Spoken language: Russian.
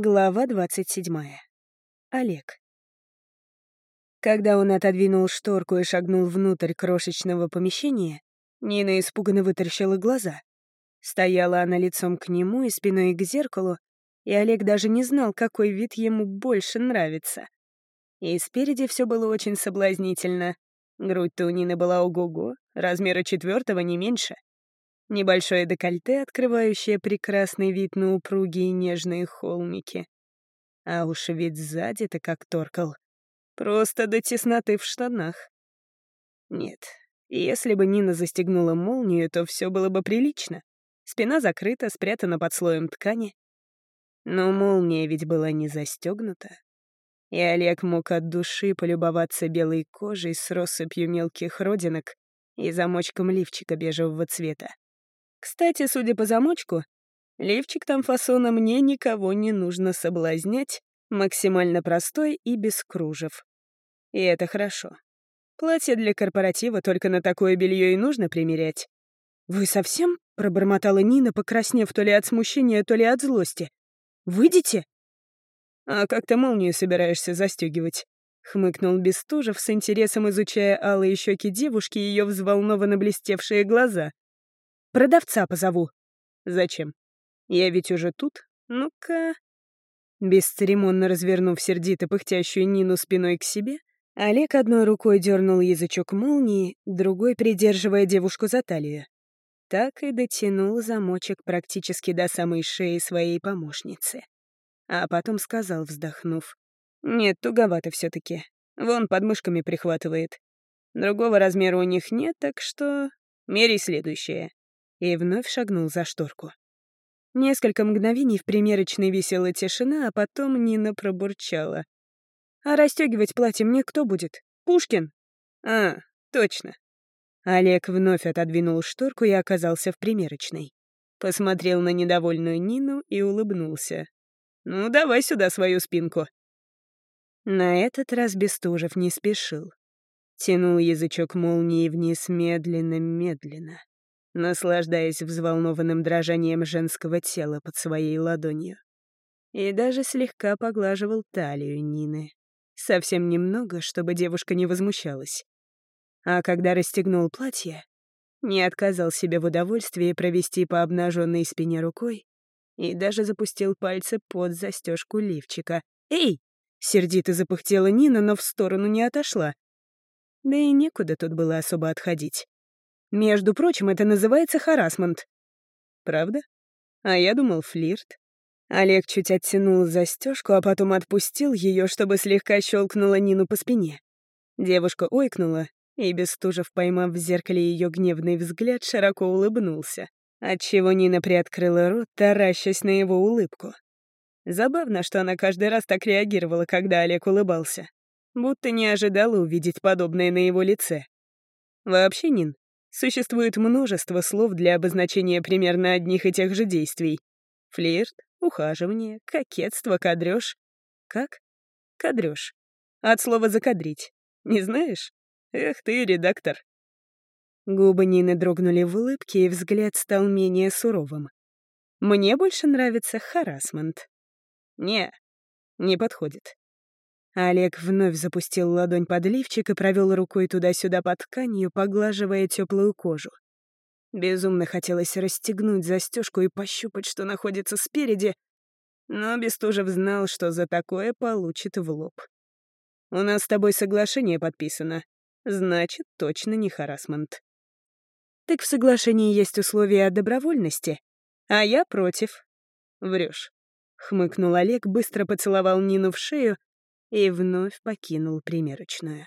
Глава 27. Олег. Когда он отодвинул шторку и шагнул внутрь крошечного помещения, Нина испуганно вытаращила глаза. Стояла она лицом к нему и спиной к зеркалу, и Олег даже не знал, какой вид ему больше нравится. И спереди все было очень соблазнительно. Грудь-то у Нины была ого-го, размера четвертого не меньше. Небольшое декольте, открывающее прекрасный вид на упругие нежные холмики. А уж вид сзади-то как торкал. Просто до тесноты в штанах. Нет, если бы Нина застегнула молнию, то все было бы прилично. Спина закрыта, спрятана под слоем ткани. Но молния ведь была не застегнута. И Олег мог от души полюбоваться белой кожей с россыпью мелких родинок и замочком лифчика бежевого цвета. Кстати, судя по замочку, лифчик там фасона мне никого не нужно соблазнять, максимально простой и без кружев. И это хорошо. Платье для корпоратива только на такое белье и нужно примерять. «Вы совсем?» — пробормотала Нина, покраснев то ли от смущения, то ли от злости. «Выйдете?» «А как ты молнию собираешься застегивать?» — хмыкнул Бестужев с интересом, изучая алые щеки девушки и ее взволнованно блестевшие глаза. Продавца позову». «Зачем? Я ведь уже тут. Ну-ка...» Бесцеремонно развернув сердито пыхтящую Нину спиной к себе, Олег одной рукой дернул язычок молнии, другой придерживая девушку за талию. Так и дотянул замочек практически до самой шеи своей помощницы. А потом сказал, вздохнув. «Нет, туговато все таки Вон подмышками прихватывает. Другого размера у них нет, так что... Мерей следующее и вновь шагнул за шторку. Несколько мгновений в примерочной висела тишина, а потом Нина пробурчала. «А расстегивать платье мне кто будет? Пушкин?» «А, точно». Олег вновь отодвинул шторку и оказался в примерочной. Посмотрел на недовольную Нину и улыбнулся. «Ну, давай сюда свою спинку». На этот раз Бестужев не спешил. Тянул язычок молнии вниз медленно-медленно наслаждаясь взволнованным дрожанием женского тела под своей ладонью. И даже слегка поглаживал талию Нины. Совсем немного, чтобы девушка не возмущалась. А когда расстегнул платье, не отказал себе в удовольствии провести по обнаженной спине рукой и даже запустил пальцы под застежку лифчика. «Эй!» — сердито запыхтела Нина, но в сторону не отошла. Да и некуда тут было особо отходить. Между прочим, это называется харасмент. Правда? А я думал, флирт. Олег чуть оттянул застежку, а потом отпустил ее, чтобы слегка щелкнула Нину по спине. Девушка ойкнула, и, Бестужев, поймав в зеркале ее гневный взгляд, широко улыбнулся, отчего Нина приоткрыла рот, таращась на его улыбку. Забавно, что она каждый раз так реагировала, когда Олег улыбался. Будто не ожидала увидеть подобное на его лице. Вообще, Нин, Существует множество слов для обозначения примерно одних и тех же действий. Флирт, ухаживание, кокетство, кадрёж. Как? Кадрёж. От слова «закадрить». Не знаешь? Эх ты, редактор. Губы Нины дрогнули в улыбке, и взгляд стал менее суровым. Мне больше нравится харасмент. Не, не подходит. Олег вновь запустил ладонь под лифчик и провел рукой туда-сюда под тканью, поглаживая теплую кожу. Безумно хотелось расстегнуть застежку и пощупать, что находится спереди, но Бестужев знал, что за такое получит в лоб. «У нас с тобой соглашение подписано. Значит, точно не харасмент». «Так в соглашении есть условия о добровольности, а я против». «Врешь», — хмыкнул Олег, быстро поцеловал Нину в шею и вновь покинул примерочную.